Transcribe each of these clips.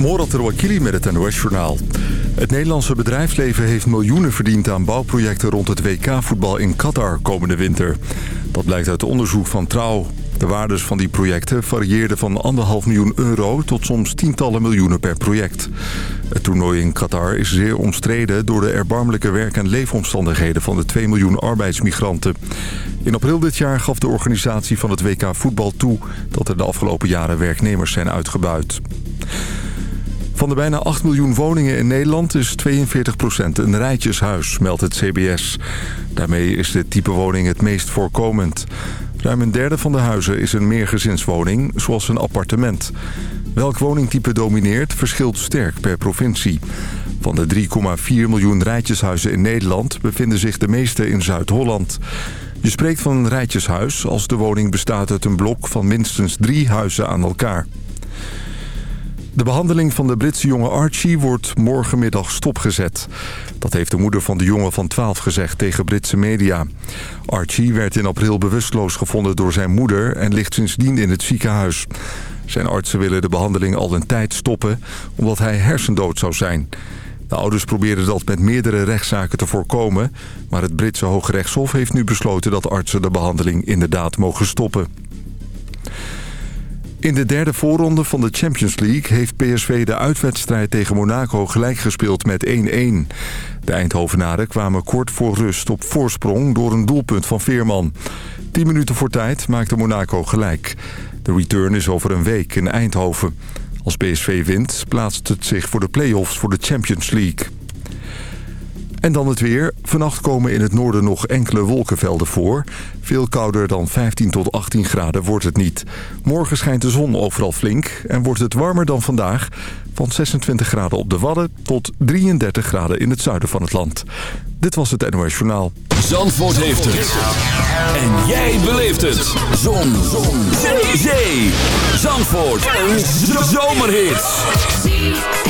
Morat Rouakili met het NOS-journaal. Het Nederlandse bedrijfsleven heeft miljoenen verdiend aan bouwprojecten rond het WK-voetbal in Qatar komende winter. Dat blijkt uit onderzoek van Trouw. De waardes van die projecten varieerden van anderhalf miljoen euro tot soms tientallen miljoenen per project. Het toernooi in Qatar is zeer omstreden door de erbarmelijke werk- en leefomstandigheden van de 2 miljoen arbeidsmigranten. In april dit jaar gaf de organisatie van het WK voetbal toe dat er de afgelopen jaren werknemers zijn uitgebuit. Van de bijna 8 miljoen woningen in Nederland is 42% een rijtjeshuis, meldt het CBS. Daarmee is dit type woning het meest voorkomend. Ruim een derde van de huizen is een meergezinswoning, zoals een appartement. Welk woningtype domineert verschilt sterk per provincie. Van de 3,4 miljoen rijtjeshuizen in Nederland bevinden zich de meeste in Zuid-Holland. Je spreekt van een rijtjeshuis als de woning bestaat uit een blok van minstens drie huizen aan elkaar. De behandeling van de Britse jongen Archie wordt morgenmiddag stopgezet. Dat heeft de moeder van de jongen van 12 gezegd tegen Britse media. Archie werd in april bewusteloos gevonden door zijn moeder en ligt sindsdien in het ziekenhuis. Zijn artsen willen de behandeling al een tijd stoppen omdat hij hersendood zou zijn. De ouders probeerden dat met meerdere rechtszaken te voorkomen... maar het Britse Hoge Rechtshof heeft nu besloten dat artsen de behandeling inderdaad mogen stoppen. In de derde voorronde van de Champions League heeft PSV de uitwedstrijd tegen Monaco gelijk gespeeld met 1-1. De Eindhovenaren kwamen kort voor rust op voorsprong door een doelpunt van Veerman. Tien minuten voor tijd maakte Monaco gelijk. De return is over een week in Eindhoven. Als PSV wint, plaatst het zich voor de play-offs voor de Champions League. En dan het weer. Vannacht komen in het noorden nog enkele wolkenvelden voor. Veel kouder dan 15 tot 18 graden wordt het niet. Morgen schijnt de zon overal flink en wordt het warmer dan vandaag. Van 26 graden op de Wadden tot 33 graden in het zuiden van het land. Dit was het NOS Journaal. Zandvoort heeft het. En jij beleeft het. Zon. zon. Zee. Zandvoort. Een zomerhit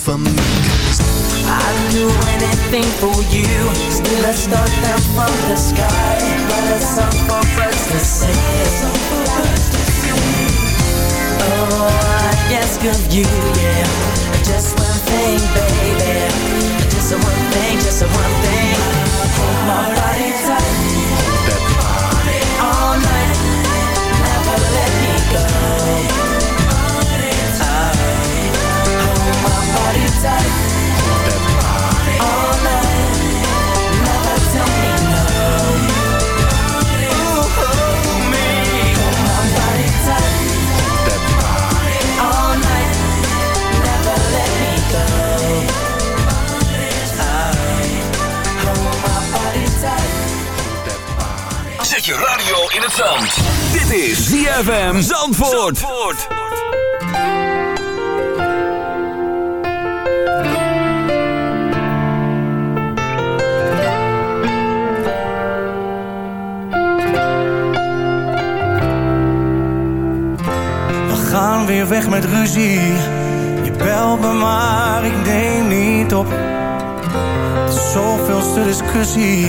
for me. I'd do anything for you. Still a star down from the sky. But a song for us to sing Oh, I ask of you, yeah. Just one thing, baby. Dit is ZFM Zandvoort. We gaan weer weg met ruzie. Je belt me maar, ik neem niet op. De zoveelste discussie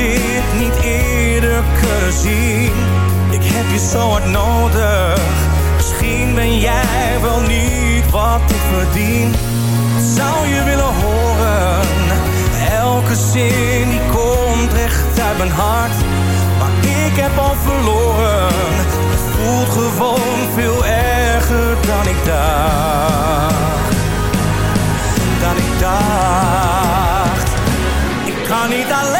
dit niet eerder gezien. Ik heb je zo hard nodig. Misschien ben jij wel niet wat ik verdien. Zou je willen horen? Elke zin die komt recht uit mijn hart. Maar ik heb al verloren. Het voelt gewoon veel erger dan ik dacht. Dan ik dacht. Ik kan niet alleen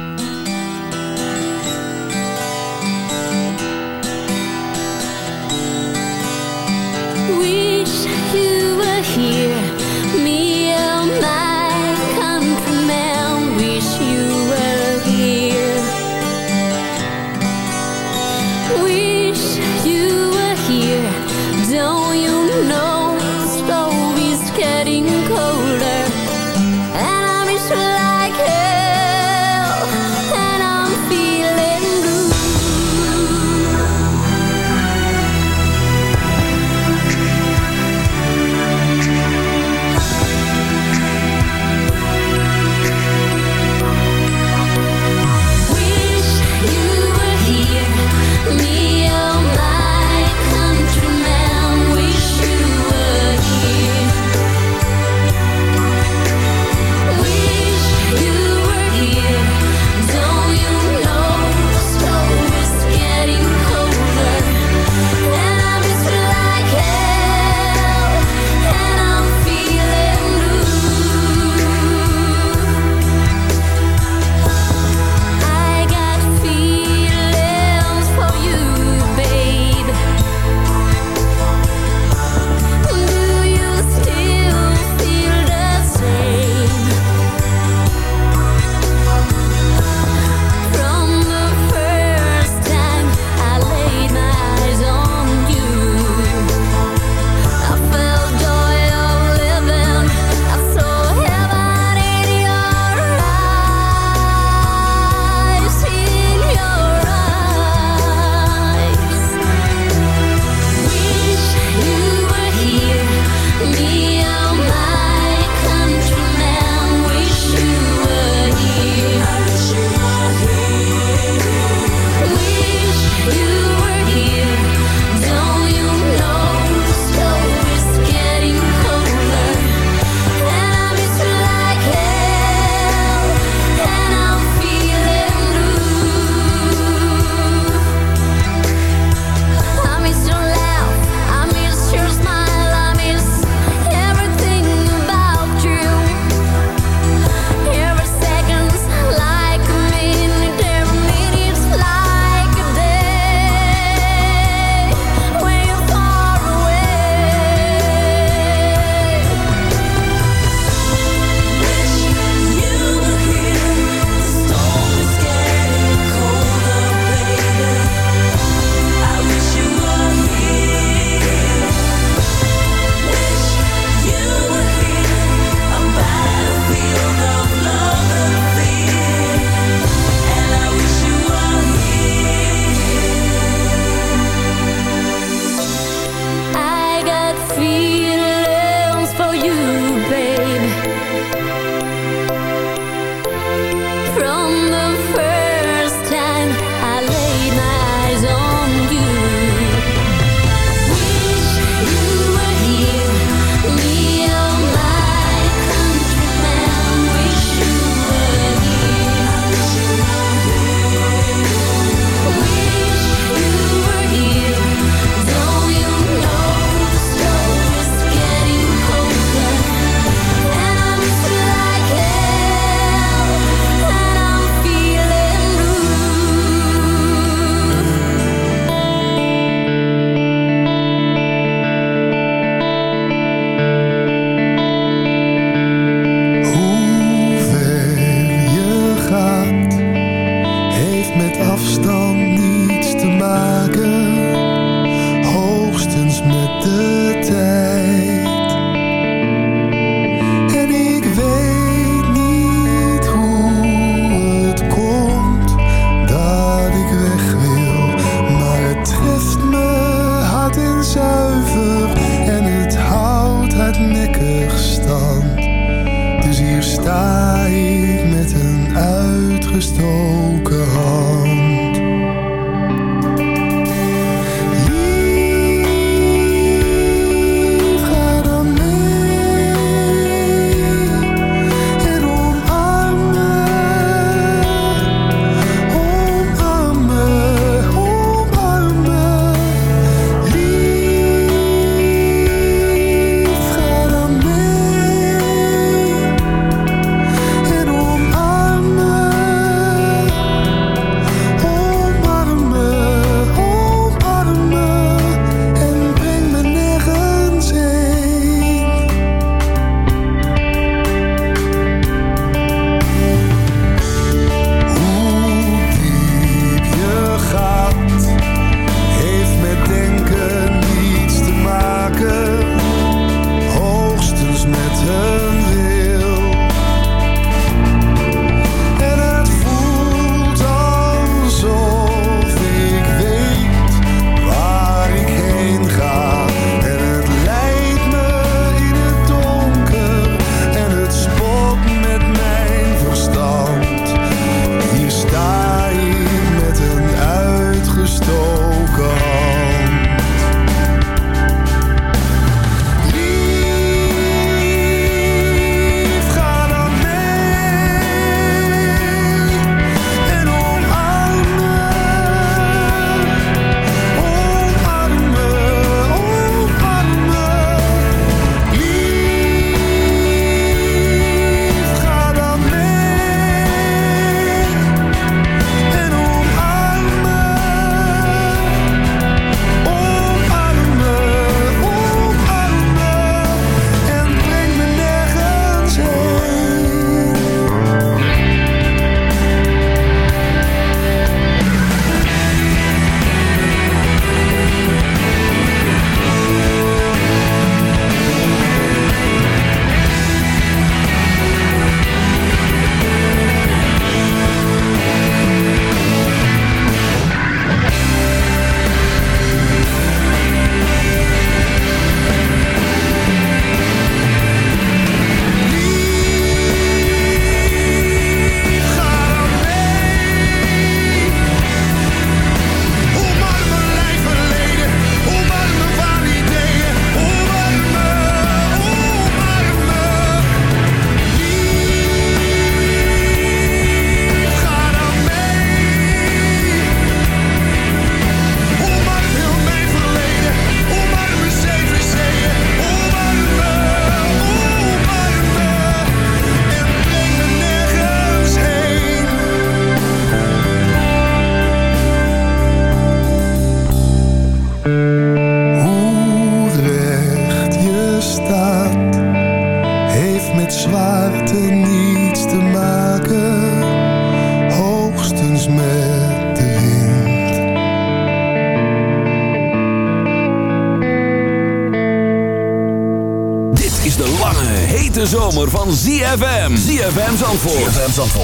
Voor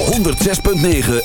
106.9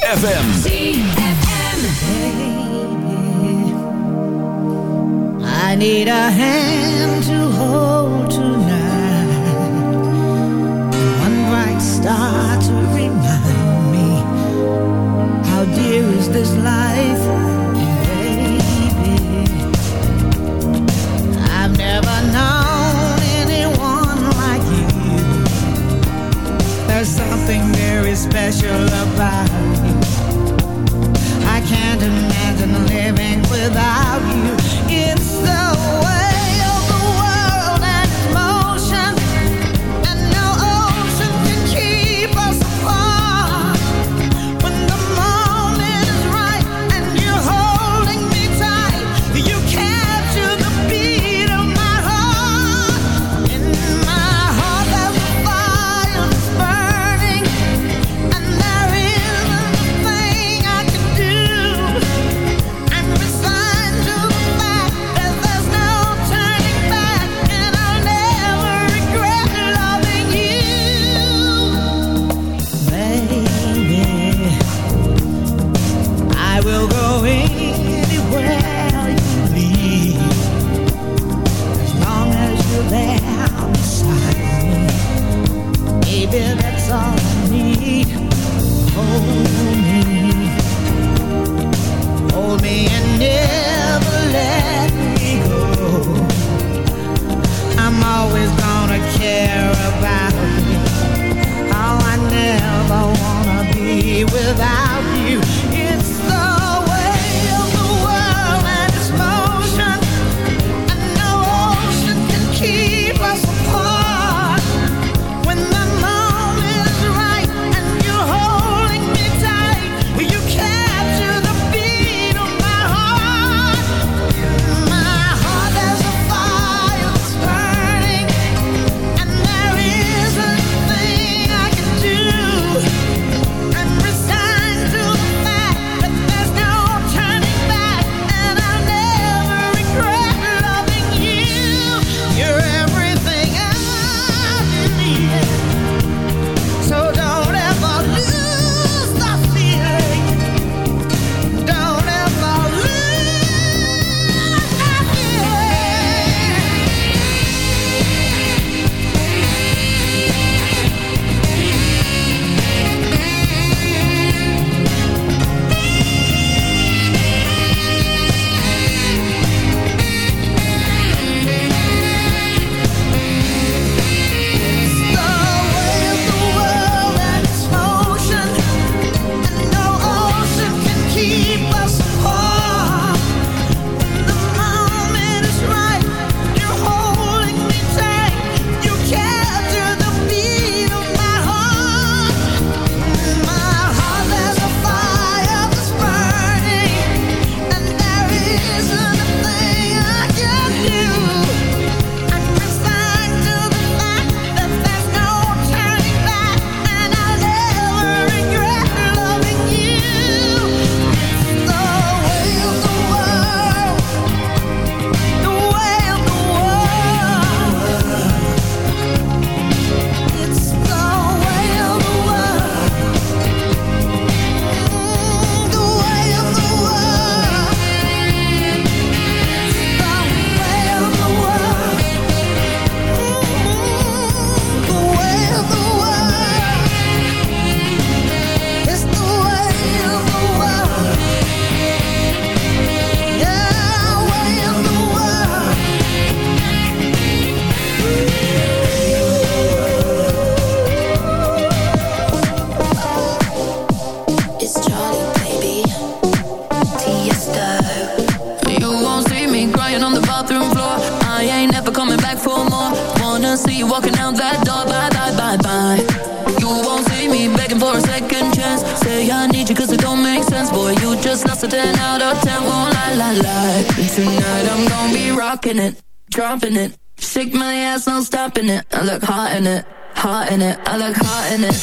So out of won't lie, lie, Tonight I'm gonna be rocking it, dropping it. Shake my ass, no stopping it. I look hot in it, hot in it. I look hot in it.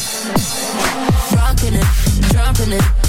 Rocking it, dropping it.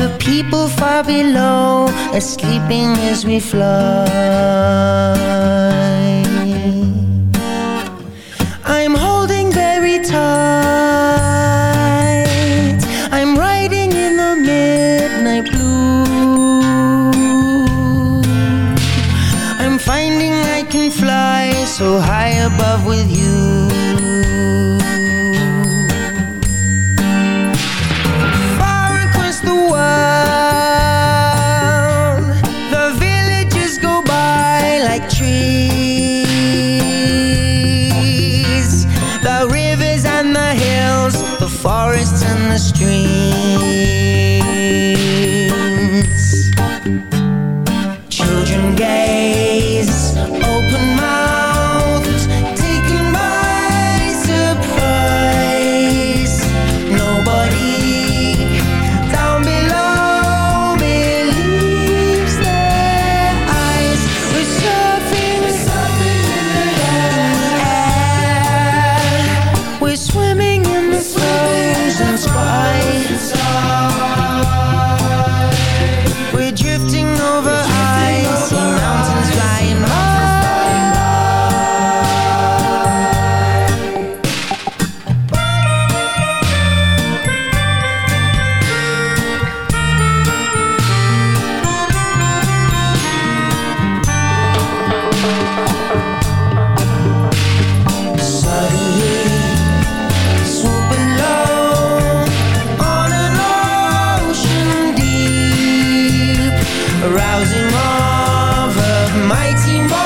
The people far below are sleeping as we fly. More.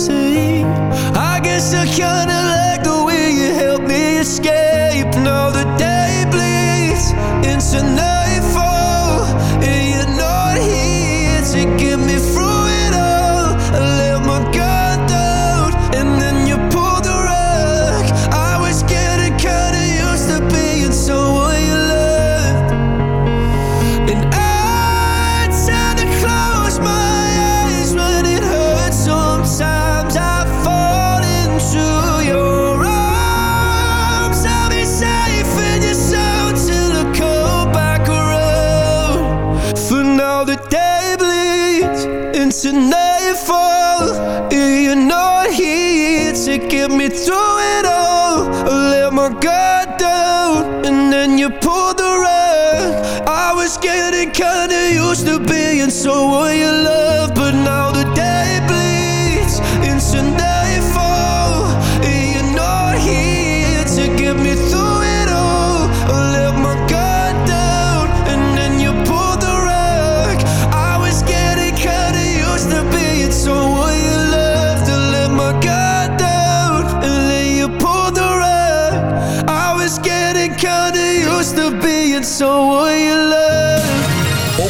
you pulled the rug. I was getting kinda used to being someone you love But now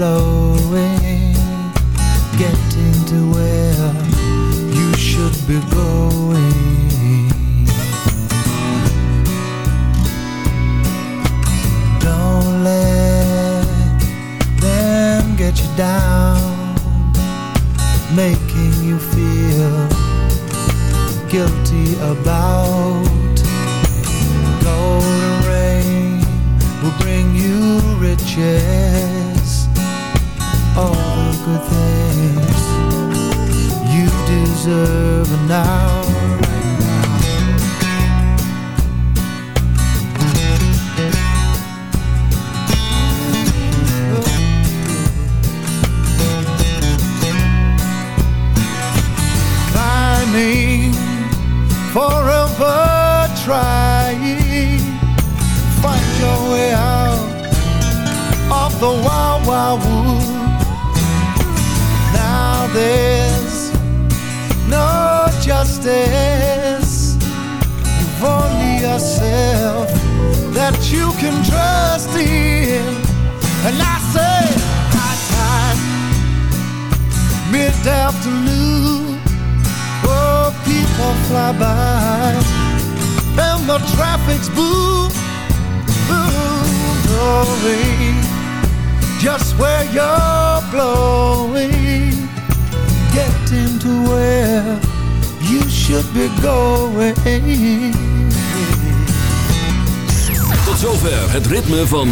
flowing, getting to where you should be going.